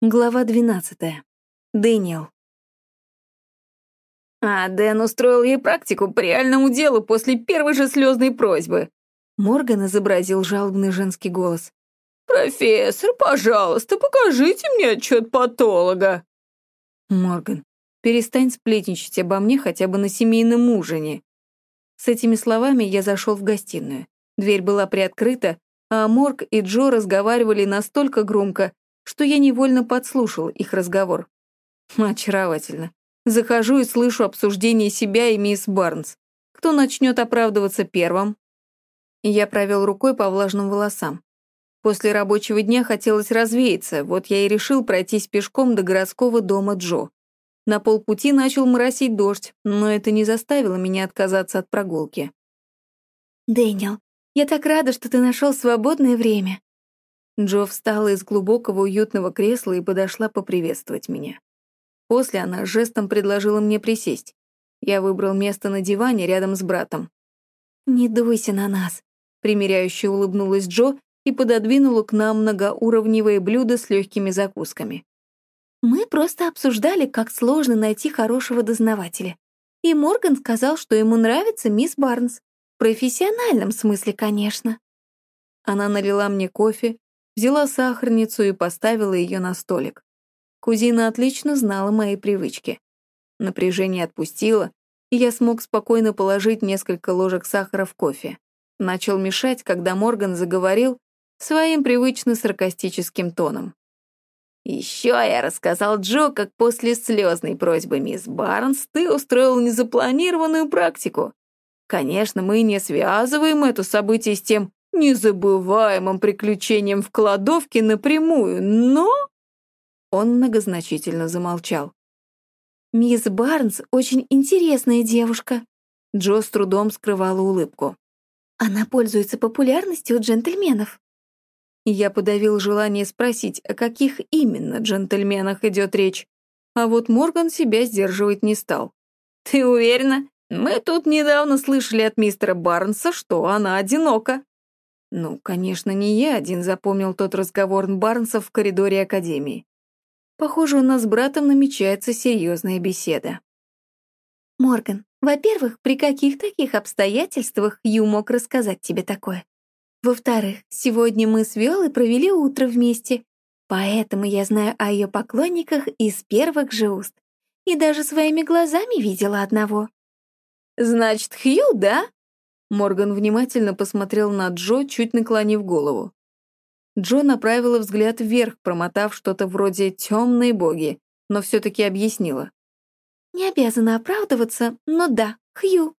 Глава 12. Дэниел. А Дэн устроил ей практику по реальному делу после первой же слезной просьбы. Морган изобразил жалобный женский голос. «Профессор, пожалуйста, покажите мне отчет патолога». «Морган, перестань сплетничать обо мне хотя бы на семейном ужине». С этими словами я зашел в гостиную. Дверь была приоткрыта, а Морг и Джо разговаривали настолько громко, что я невольно подслушал их разговор. Очаровательно. Захожу и слышу обсуждение себя и мисс Барнс. Кто начнет оправдываться первым? Я провел рукой по влажным волосам. После рабочего дня хотелось развеяться, вот я и решил пройтись пешком до городского дома Джо. На полпути начал моросить дождь, но это не заставило меня отказаться от прогулки. «Дэниел, я так рада, что ты нашел свободное время», Джо встала из глубокого уютного кресла и подошла поприветствовать меня. После она жестом предложила мне присесть. Я выбрал место на диване рядом с братом. «Не дуйся на нас», — примиряюще улыбнулась Джо и пододвинула к нам многоуровневые блюда с легкими закусками. «Мы просто обсуждали, как сложно найти хорошего дознавателя. И Морган сказал, что ему нравится мисс Барнс. В профессиональном смысле, конечно». Она налила мне кофе, взяла сахарницу и поставила ее на столик. Кузина отлично знала мои привычки. Напряжение отпустило, и я смог спокойно положить несколько ложек сахара в кофе. Начал мешать, когда Морган заговорил своим привычно саркастическим тоном. «Еще я рассказал Джо, как после слезной просьбы мисс Барнс ты устроил незапланированную практику. Конечно, мы не связываем это событие с тем незабываемым приключением в кладовке напрямую, но...» Он многозначительно замолчал. «Мисс Барнс очень интересная девушка», — Джо с трудом скрывала улыбку. «Она пользуется популярностью у джентльменов». Я подавил желание спросить, о каких именно джентльменах идет речь, а вот Морган себя сдерживать не стал. «Ты уверена? Мы тут недавно слышали от мистера Барнса, что она одинока». Ну, конечно, не я один запомнил тот разговор Барнса в коридоре Академии. Похоже, у нас с братом намечается серьезная беседа. Морган, во-первых, при каких таких обстоятельствах Ю мог рассказать тебе такое? Во-вторых, сегодня мы с Виолой провели утро вместе, поэтому я знаю о ее поклонниках из первых же уст. И даже своими глазами видела одного. «Значит, Хью, да?» Морган внимательно посмотрел на Джо, чуть наклонив голову. Джо направила взгляд вверх, промотав что-то вроде «темные боги», но все-таки объяснила. «Не обязана оправдываться, но да, Хью.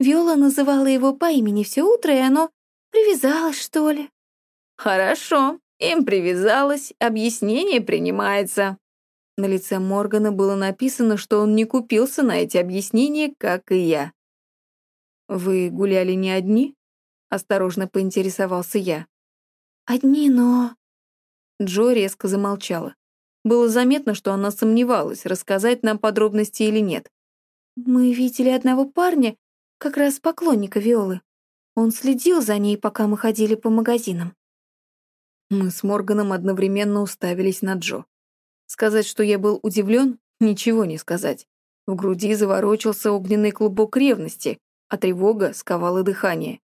Виола называла его по имени все утро, и оно привязалось, что ли?» «Хорошо, им привязалось, объяснение принимается». На лице Моргана было написано, что он не купился на эти объяснения, как и я. «Вы гуляли не одни?» — осторожно поинтересовался я. «Одни, но...» Джо резко замолчала. Было заметно, что она сомневалась, рассказать нам подробности или нет. «Мы видели одного парня, как раз поклонника Виолы. Он следил за ней, пока мы ходили по магазинам». Мы с Морганом одновременно уставились на Джо. Сказать, что я был удивлен, ничего не сказать. В груди заворочился огненный клубок ревности, а тревога сковала дыхание.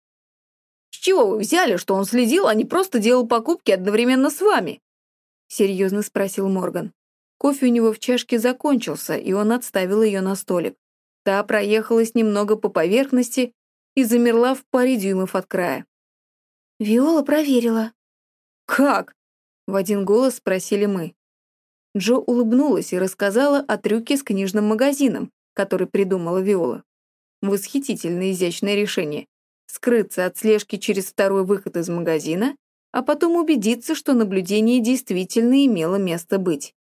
«С чего вы взяли, что он следил, а не просто делал покупки одновременно с вами?» — серьезно спросил Морган. Кофе у него в чашке закончился, и он отставил ее на столик. Та проехалась немного по поверхности и замерла в паре дюймов от края. «Виола проверила». «Как?» — в один голос спросили мы. Джо улыбнулась и рассказала о трюке с книжным магазином, который придумала Виола. Восхитительно изящное решение. Скрыться от слежки через второй выход из магазина, а потом убедиться, что наблюдение действительно имело место быть.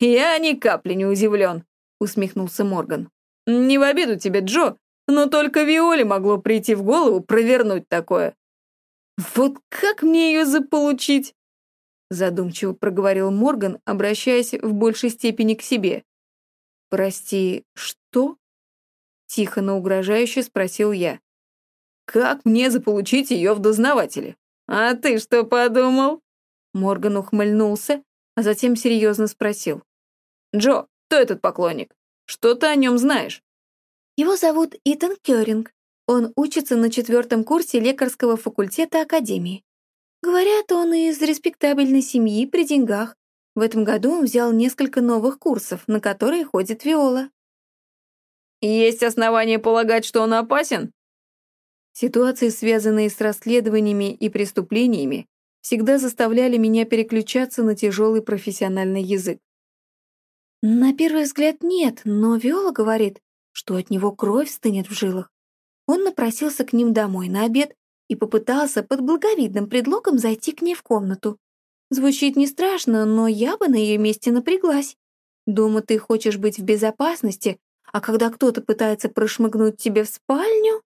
«Я ни капли не удивлен», — усмехнулся Морган. «Не в обиду тебе, Джо, но только Виоле могло прийти в голову провернуть такое». «Вот как мне ее заполучить?» Задумчиво проговорил Морган, обращаясь в большей степени к себе. «Прости, что?» Тихо, но угрожающе спросил я. «Как мне заполучить ее в дознавателе? А ты что подумал?» Морган ухмыльнулся, а затем серьезно спросил. «Джо, кто этот поклонник? Что ты о нем знаешь?» Его зовут Итан Кёринг. Он учится на четвертом курсе лекарского факультета Академии. Говорят, он из респектабельной семьи при деньгах. В этом году он взял несколько новых курсов, на которые ходит Виола. «Есть основания полагать, что он опасен?» Ситуации, связанные с расследованиями и преступлениями, всегда заставляли меня переключаться на тяжелый профессиональный язык. На первый взгляд нет, но Виола говорит, что от него кровь стынет в жилах. Он напросился к ним домой на обед и попытался под благовидным предлогом зайти к ней в комнату. Звучит не страшно, но я бы на ее месте напряглась. Думаю, ты хочешь быть в безопасности, а когда кто-то пытается прошмыгнуть тебе в спальню...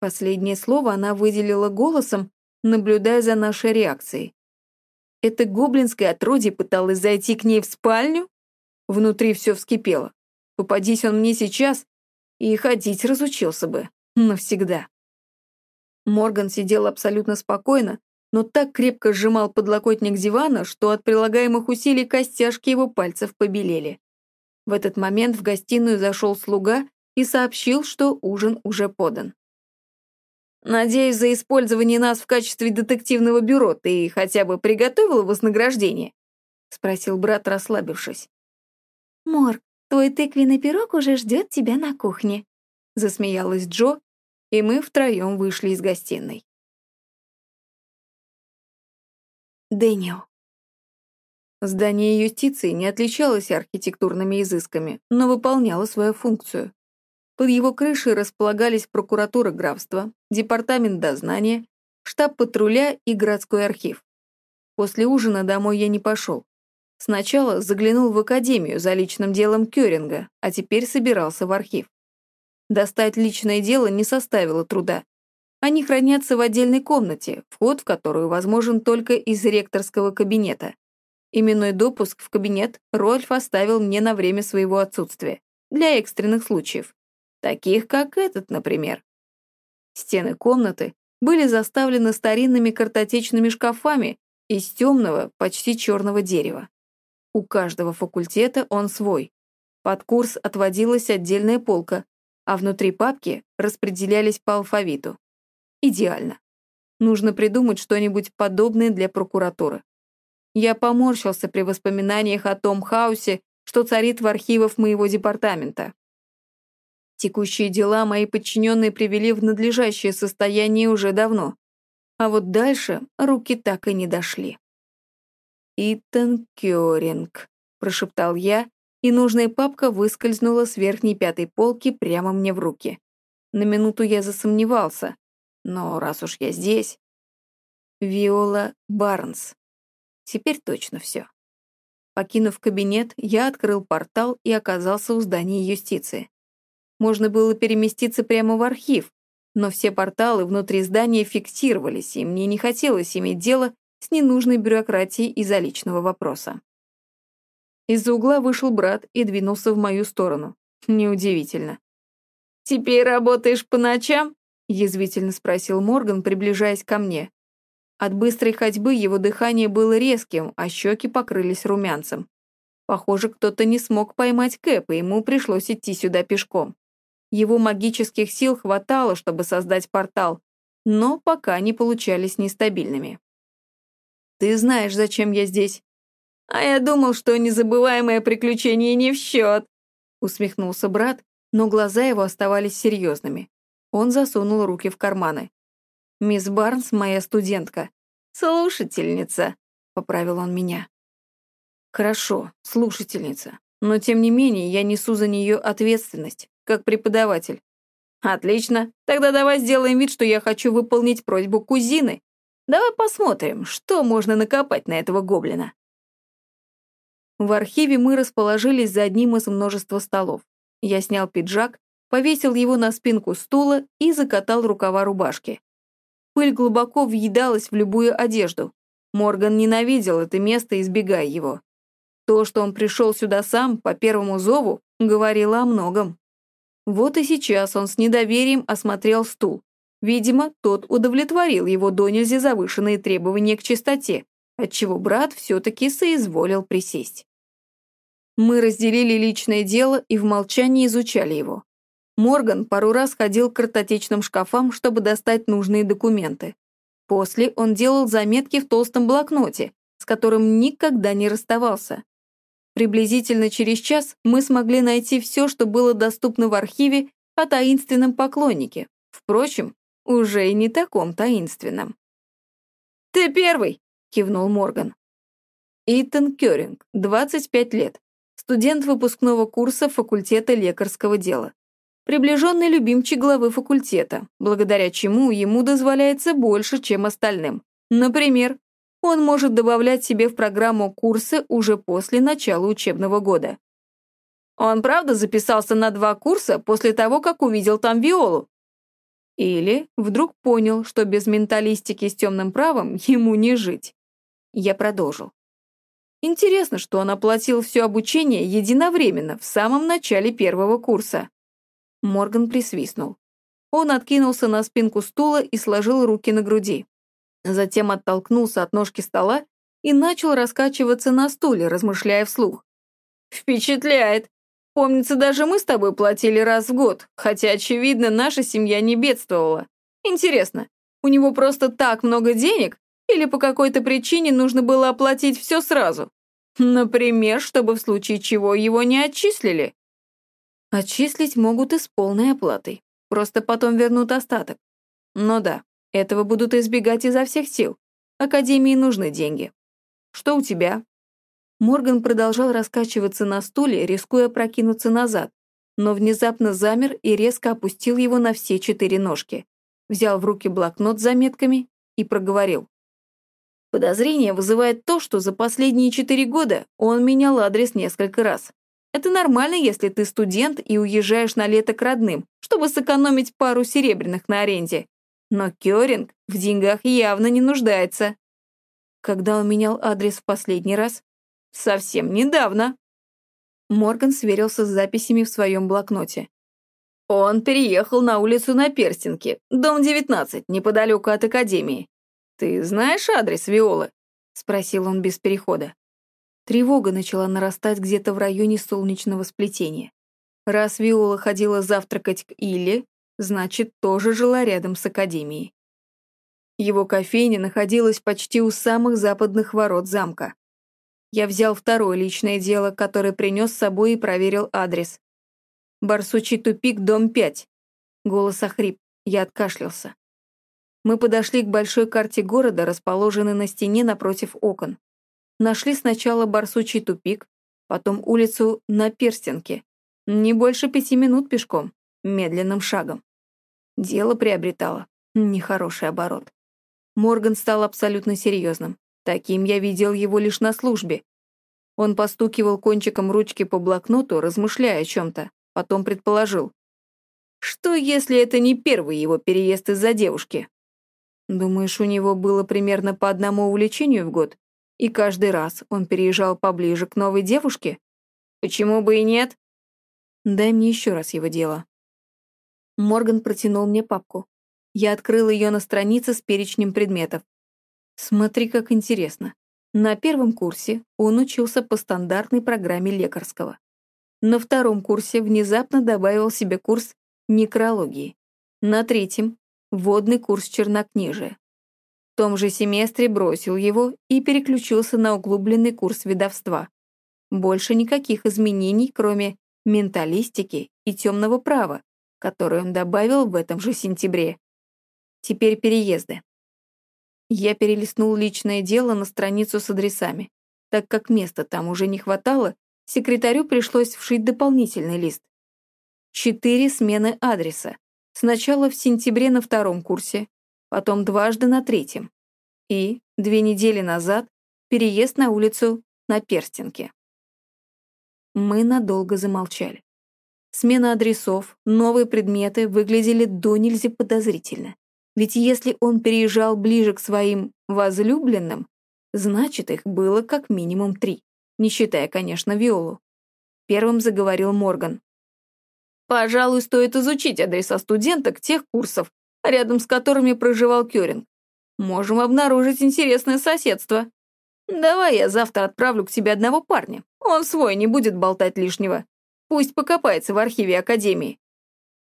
Последнее слово она выделила голосом, наблюдая за нашей реакцией. Это гоблинское отродье пыталось зайти к ней в спальню? Внутри все вскипело. Попадись он мне сейчас, и ходить разучился бы. Навсегда. Морган сидел абсолютно спокойно, но так крепко сжимал подлокотник дивана, что от прилагаемых усилий костяшки его пальцев побелели. В этот момент в гостиную зашел слуга и сообщил, что ужин уже подан. «Надеюсь, за использование нас в качестве детективного бюро ты хотя бы приготовила вознаграждение?» — спросил брат, расслабившись. «Морг, твой тыквенный пирог уже ждет тебя на кухне», — засмеялась Джо, и мы втроем вышли из гостиной. Дэниел. Здание юстиции не отличалось архитектурными изысками, но выполняло свою функцию. Под его крышей располагались прокуратура графства, департамент дознания, штаб патруля и городской архив. После ужина домой я не пошел. Сначала заглянул в академию за личным делом Кёринга, а теперь собирался в архив. Достать личное дело не составило труда. Они хранятся в отдельной комнате, вход в которую возможен только из ректорского кабинета. Именной допуск в кабинет Рольф оставил мне на время своего отсутствия, для экстренных случаев, таких как этот, например. Стены комнаты были заставлены старинными картотечными шкафами из темного, почти черного дерева. У каждого факультета он свой. Под курс отводилась отдельная полка, а внутри папки распределялись по алфавиту. Идеально. Нужно придумать что-нибудь подобное для прокуратуры. Я поморщился при воспоминаниях о том хаосе, что царит в архивах моего департамента. Текущие дела мои подчиненные привели в надлежащее состояние уже давно. А вот дальше руки так и не дошли. «Итан Кёринг», — прошептал я, и нужная папка выскользнула с верхней пятой полки прямо мне в руки. На минуту я засомневался, но раз уж я здесь... Виола Барнс. Теперь точно все. Покинув кабинет, я открыл портал и оказался у здания юстиции. Можно было переместиться прямо в архив, но все порталы внутри здания фиксировались, и мне не хотелось иметь дело с ненужной бюрократией из-за личного вопроса. Из-за угла вышел брат и двинулся в мою сторону. Неудивительно. «Теперь работаешь по ночам?» язвительно спросил Морган, приближаясь ко мне. От быстрой ходьбы его дыхание было резким, а щеки покрылись румянцем. Похоже, кто-то не смог поймать Кэп, и ему пришлось идти сюда пешком. Его магических сил хватало, чтобы создать портал, но пока не получались нестабильными. «Ты знаешь, зачем я здесь?» «А я думал, что незабываемое приключение не в счет», усмехнулся брат, но глаза его оставались серьезными. Он засунул руки в карманы. «Мисс Барнс — моя студентка. Слушательница», — поправил он меня. «Хорошо, слушательница. Но, тем не менее, я несу за нее ответственность, как преподаватель». «Отлично. Тогда давай сделаем вид, что я хочу выполнить просьбу кузины. Давай посмотрим, что можно накопать на этого гоблина». В архиве мы расположились за одним из множества столов. Я снял пиджак, повесил его на спинку стула и закатал рукава рубашки. Пыль глубоко въедалась в любую одежду. Морган ненавидел это место, избегая его. То, что он пришел сюда сам, по первому зову, говорило о многом. Вот и сейчас он с недоверием осмотрел стул. Видимо, тот удовлетворил его до нельзя завышенные требования к чистоте, отчего брат все-таки соизволил присесть. Мы разделили личное дело и в молчании изучали его. Морган пару раз ходил к картотечным шкафам, чтобы достать нужные документы. После он делал заметки в толстом блокноте, с которым никогда не расставался. Приблизительно через час мы смогли найти все, что было доступно в архиве о таинственном поклоннике. Впрочем, уже и не таком таинственном. «Ты первый!» — кивнул Морган. Итан Кёринг, 25 лет, студент выпускного курса факультета лекарского дела. Приближенный любимчик главы факультета, благодаря чему ему дозволяется больше, чем остальным. Например, он может добавлять себе в программу курсы уже после начала учебного года. Он правда записался на два курса после того, как увидел там Виолу? Или вдруг понял, что без менталистики с темным правом ему не жить. Я продолжил. Интересно, что он оплатил все обучение единовременно, в самом начале первого курса. Морган присвистнул. Он откинулся на спинку стула и сложил руки на груди. Затем оттолкнулся от ножки стола и начал раскачиваться на стуле, размышляя вслух. «Впечатляет! Помнится, даже мы с тобой платили раз в год, хотя, очевидно, наша семья не бедствовала. Интересно, у него просто так много денег или по какой-то причине нужно было оплатить все сразу? Например, чтобы в случае чего его не отчислили?» Отчислить могут и с полной оплатой. Просто потом вернут остаток. Но да, этого будут избегать изо всех сил. Академии нужны деньги. Что у тебя? Морган продолжал раскачиваться на стуле, рискуя прокинуться назад, но внезапно замер и резко опустил его на все четыре ножки. Взял в руки блокнот с заметками и проговорил. Подозрение вызывает то, что за последние четыре года он менял адрес несколько раз. Это нормально, если ты студент и уезжаешь на лето к родным, чтобы сэкономить пару серебряных на аренде. Но Кёринг в деньгах явно не нуждается. Когда он менял адрес в последний раз? Совсем недавно. Морган сверился с записями в своем блокноте. Он переехал на улицу на Перстенке, дом 19, неподалеку от Академии. Ты знаешь адрес Виолы? Спросил он без перехода. Тревога начала нарастать где-то в районе солнечного сплетения. Раз Виола ходила завтракать к Илле, значит, тоже жила рядом с академией. Его кофейня находилась почти у самых западных ворот замка. Я взял второе личное дело, которое принес с собой и проверил адрес. «Барсучий тупик, дом 5». Голос охрип, я откашлялся. Мы подошли к большой карте города, расположенной на стене напротив окон. Нашли сначала Барсучий тупик, потом улицу на Перстенке. Не больше пяти минут пешком, медленным шагом. Дело приобретало нехороший оборот. Морган стал абсолютно серьезным. Таким я видел его лишь на службе. Он постукивал кончиком ручки по блокноту, размышляя о чем-то. Потом предположил. Что, если это не первый его переезд из-за девушки? Думаешь, у него было примерно по одному увлечению в год? И каждый раз он переезжал поближе к новой девушке? Почему бы и нет? Дай мне еще раз его дело. Морган протянул мне папку. Я открыл ее на странице с перечнем предметов. Смотри, как интересно. На первом курсе он учился по стандартной программе лекарского. На втором курсе внезапно добавил себе курс некрологии. На третьем — водный курс чернокнижия. Том же семестре бросил его и переключился на углубленный курс ведовства. Больше никаких изменений, кроме менталистики и темного права, который он добавил в этом же сентябре. Теперь переезды. Я перелистнул личное дело на страницу с адресами. Так как места там уже не хватало, секретарю пришлось вшить дополнительный лист. Четыре смены адреса. Сначала в сентябре на втором курсе, потом дважды на третьем. И, две недели назад, переезд на улицу на Перстенке. Мы надолго замолчали. Смена адресов, новые предметы выглядели до нельзя подозрительно. Ведь если он переезжал ближе к своим возлюбленным, значит, их было как минимум три, не считая, конечно, Виолу. Первым заговорил Морган. «Пожалуй, стоит изучить адреса студенток тех курсов, рядом с которыми проживал Кёринг. Можем обнаружить интересное соседство. Давай я завтра отправлю к тебе одного парня. Он свой, не будет болтать лишнего. Пусть покопается в архиве Академии.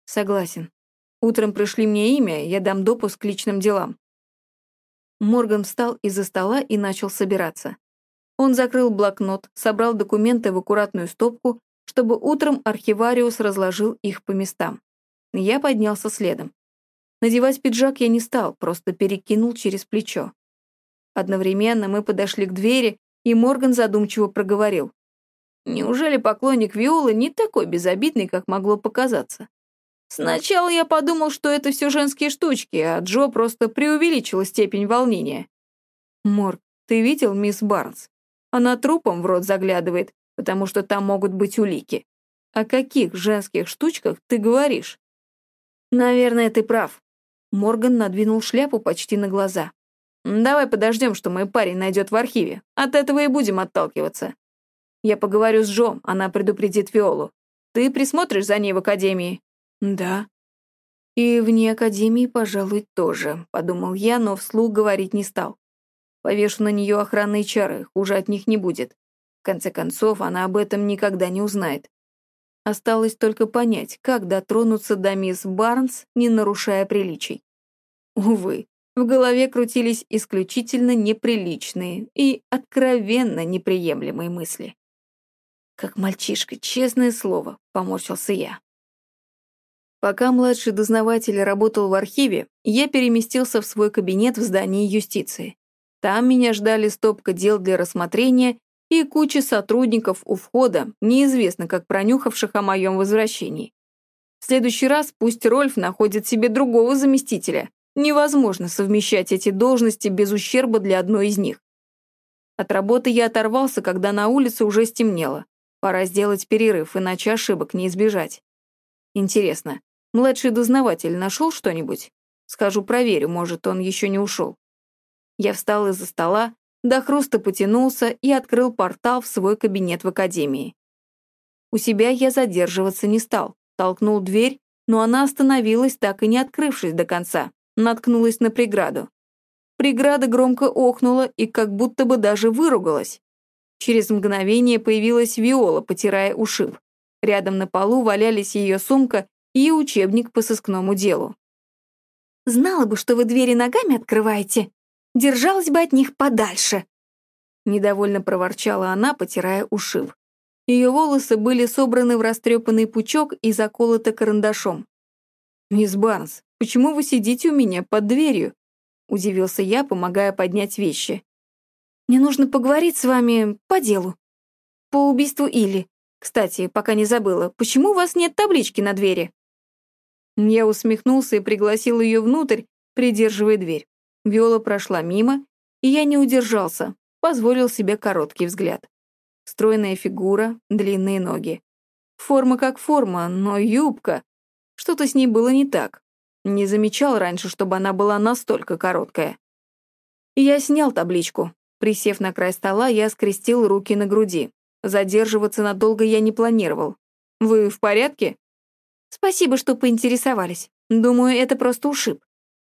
Согласен. Утром пришли мне имя, я дам допуск к личным делам. Морган встал из-за стола и начал собираться. Он закрыл блокнот, собрал документы в аккуратную стопку, чтобы утром архивариус разложил их по местам. Я поднялся следом. Надевать пиджак я не стал, просто перекинул через плечо. Одновременно мы подошли к двери, и Морган задумчиво проговорил. «Неужели поклонник Виолы не такой безобидный, как могло показаться? Сначала я подумал, что это все женские штучки, а Джо просто преувеличила степень волнения». «Морг, ты видел мисс Барнс? Она трупом в рот заглядывает, потому что там могут быть улики. О каких женских штучках ты говоришь?» «Наверное, ты прав. Морган надвинул шляпу почти на глаза. «Давай подождем, что мой парень найдет в архиве. От этого и будем отталкиваться. Я поговорю с Джо, она предупредит Виолу. Ты присмотришь за ней в академии?» «Да». «И вне академии, пожалуй, тоже», — подумал я, но вслух говорить не стал. Повешу на нее охранные чары, хуже от них не будет. В конце концов, она об этом никогда не узнает. Осталось только понять, как дотронуться до мисс Барнс, не нарушая приличий. Увы, в голове крутились исключительно неприличные и откровенно неприемлемые мысли. «Как мальчишка, честное слово», — поморщился я. Пока младший дознаватель работал в архиве, я переместился в свой кабинет в здании юстиции. Там меня ждали стопка дел для рассмотрения и куча сотрудников у входа, неизвестно как пронюхавших о моем возвращении. В следующий раз пусть Рольф находит себе другого заместителя. Невозможно совмещать эти должности без ущерба для одной из них. От работы я оторвался, когда на улице уже стемнело. Пора сделать перерыв, иначе ошибок не избежать. Интересно, младший дознаватель нашел что-нибудь? Скажу, проверю, может, он еще не ушел. Я встал из-за стола, до хруста потянулся и открыл портал в свой кабинет в академии. У себя я задерживаться не стал, толкнул дверь, но она остановилась, так и не открывшись до конца, наткнулась на преграду. Преграда громко охнула и как будто бы даже выругалась. Через мгновение появилась Виола, потирая ушиб. Рядом на полу валялись ее сумка и учебник по сыскному делу. «Знала бы, что вы двери ногами открываете», Держалась бы от них подальше. Недовольно проворчала она, потирая ушиб. Ее волосы были собраны в растрепанный пучок и заколоты карандашом. «Мисс Барнс, почему вы сидите у меня под дверью?» Удивился я, помогая поднять вещи. «Мне нужно поговорить с вами по делу. По убийству Или. Кстати, пока не забыла, почему у вас нет таблички на двери?» Я усмехнулся и пригласил ее внутрь, придерживая дверь. Виола прошла мимо, и я не удержался, позволил себе короткий взгляд. Стройная фигура, длинные ноги. Форма как форма, но юбка. Что-то с ней было не так. Не замечал раньше, чтобы она была настолько короткая. Я снял табличку. Присев на край стола, я скрестил руки на груди. Задерживаться надолго я не планировал. «Вы в порядке?» «Спасибо, что поинтересовались. Думаю, это просто ушиб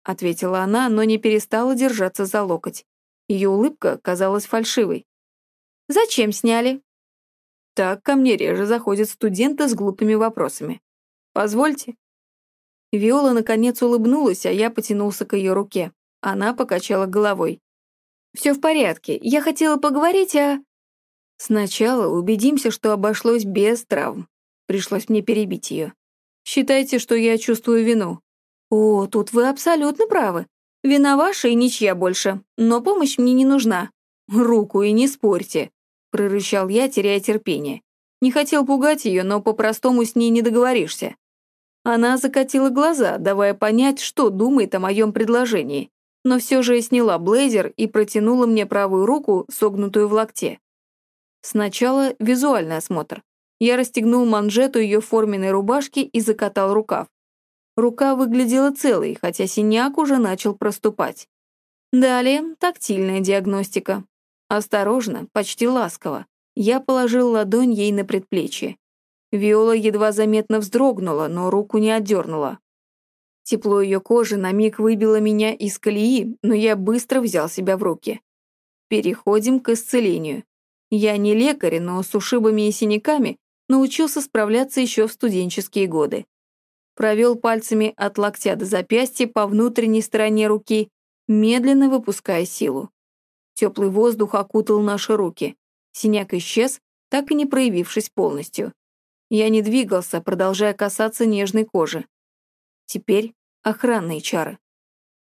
ответила она, но не перестала держаться за локоть. Ее улыбка казалась фальшивой. «Зачем сняли?» Так ко мне реже заходят студенты с глупыми вопросами. «Позвольте». Виола наконец улыбнулась, а я потянулся к ее руке. Она покачала головой. «Все в порядке. Я хотела поговорить о...» «Сначала убедимся, что обошлось без травм». Пришлось мне перебить ее. «Считайте, что я чувствую вину. «О, тут вы абсолютно правы. Вина ваша и ничья больше, но помощь мне не нужна». «Руку и не спорьте», — прорычал я, теряя терпение. Не хотел пугать ее, но по-простому с ней не договоришься. Она закатила глаза, давая понять, что думает о моем предложении, но все же сняла блейзер и протянула мне правую руку, согнутую в локте. Сначала визуальный осмотр. Я расстегнул манжету ее форменной рубашки и закатал рукав. Рука выглядела целой, хотя синяк уже начал проступать. Далее тактильная диагностика. Осторожно, почти ласково. Я положил ладонь ей на предплечье. Виола едва заметно вздрогнула, но руку не отдернула. Тепло ее кожи на миг выбило меня из колеи, но я быстро взял себя в руки. Переходим к исцелению. Я не лекарь, но с ушибами и синяками научился справляться еще в студенческие годы. Провел пальцами от локтя до запястья по внутренней стороне руки, медленно выпуская силу. Теплый воздух окутал наши руки. Синяк исчез, так и не проявившись полностью. Я не двигался, продолжая касаться нежной кожи. Теперь охранные чары.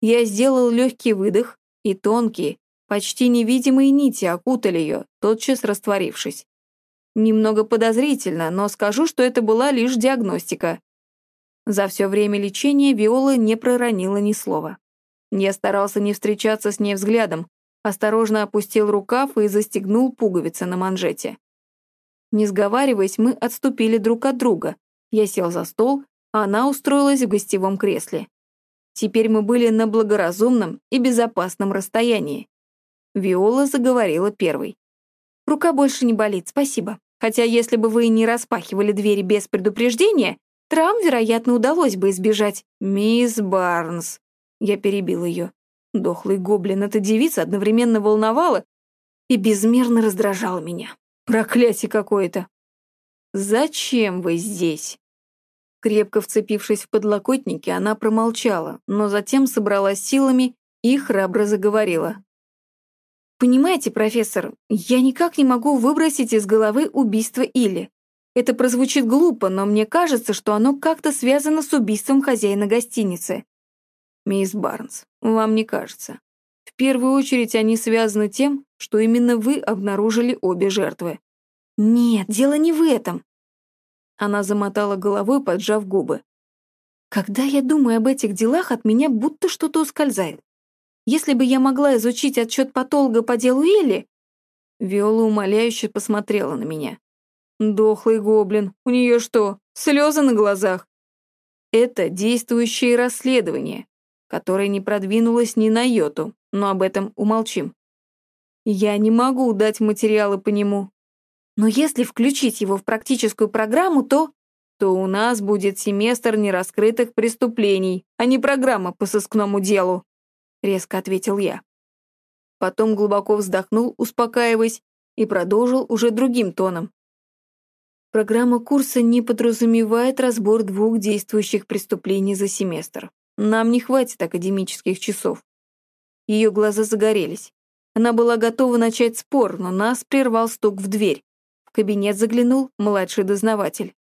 Я сделал легкий выдох, и тонкие, почти невидимые нити окутали ее, тотчас растворившись. Немного подозрительно, но скажу, что это была лишь диагностика. За все время лечения Виола не проронила ни слова. Я старался не встречаться с ней взглядом, осторожно опустил рукав и застегнул пуговицы на манжете. Не сговариваясь, мы отступили друг от друга. Я сел за стол, а она устроилась в гостевом кресле. Теперь мы были на благоразумном и безопасном расстоянии. Виола заговорила первой. «Рука больше не болит, спасибо. Хотя если бы вы не распахивали двери без предупреждения, травм, вероятно, удалось бы избежать. Мисс Барнс». Я перебил ее. Дохлый гоблин эта девица одновременно волновала и безмерно раздражала меня. Проклятие какое-то. «Зачем вы здесь?» Крепко вцепившись в подлокотники, она промолчала, но затем собралась силами и храбро заговорила. «Понимаете, профессор, я никак не могу выбросить из головы убийство Или. Это прозвучит глупо, но мне кажется, что оно как-то связано с убийством хозяина гостиницы. Мисс Барнс, вам не кажется. В первую очередь они связаны тем, что именно вы обнаружили обе жертвы. Нет, дело не в этом. Она замотала головой, поджав губы. Когда я думаю об этих делах, от меня будто что-то ускользает. Если бы я могла изучить отчет патолога по делу Элли... Виола умоляюще посмотрела на меня. Дохлый гоблин. У нее что, слезы на глазах? Это действующее расследование, которое не продвинулось ни на йоту, но об этом умолчим. Я не могу дать материалы по нему. Но если включить его в практическую программу, то... То у нас будет семестр нераскрытых преступлений, а не программа по сыскному делу резко ответил я. Потом глубоко вздохнул, успокаиваясь, и продолжил уже другим тоном. Программа курса не подразумевает разбор двух действующих преступлений за семестр. Нам не хватит академических часов. Ее глаза загорелись. Она была готова начать спор, но нас прервал стук в дверь. В кабинет заглянул младший дознаватель.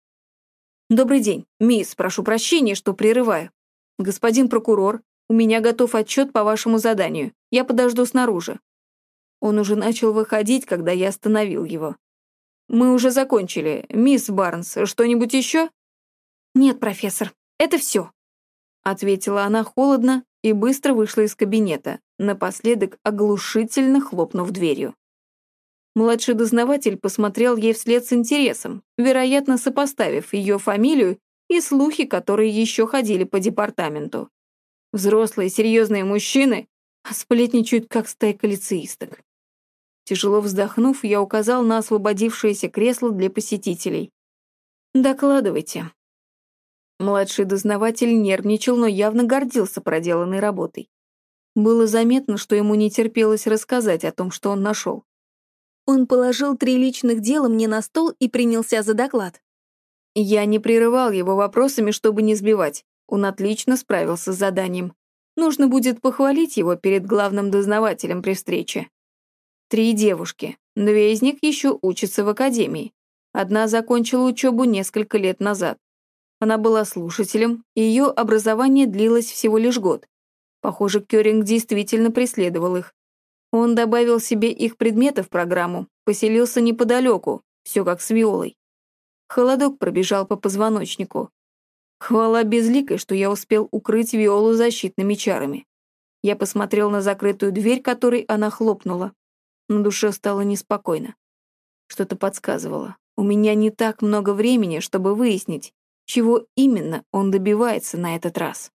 «Добрый день, мисс, прошу прощения, что прерываю. Господин прокурор, у меня готов отчет по вашему заданию. Я подожду снаружи». Он уже начал выходить, когда я остановил его. «Мы уже закончили. Мисс Барнс, что-нибудь еще?» «Нет, профессор, это все», — ответила она холодно и быстро вышла из кабинета, напоследок оглушительно хлопнув дверью. Младший дознаватель посмотрел ей вслед с интересом, вероятно, сопоставив ее фамилию и слухи, которые еще ходили по департаменту. Взрослые, серьезные мужчины, а сплетничают, как стайка лицеисток. Тяжело вздохнув, я указал на освободившееся кресло для посетителей. «Докладывайте». Младший дознаватель нервничал, но явно гордился проделанной работой. Было заметно, что ему не терпелось рассказать о том, что он нашел. Он положил три личных дела мне на стол и принялся за доклад. Я не прерывал его вопросами, чтобы не сбивать. Он отлично справился с заданием. Нужно будет похвалить его перед главным дознавателем при встрече. Три девушки. Две из них еще учатся в академии. Одна закончила учебу несколько лет назад. Она была слушателем, и ее образование длилось всего лишь год. Похоже, Кёринг действительно преследовал их. Он добавил себе их предметы в программу, поселился неподалеку, все как с Виолой. Холодок пробежал по позвоночнику. Хвала безликой, что я успел укрыть Виолу защитными чарами. Я посмотрел на закрытую дверь, которой она хлопнула. На душе стало неспокойно. Что-то подсказывало. У меня не так много времени, чтобы выяснить, чего именно он добивается на этот раз.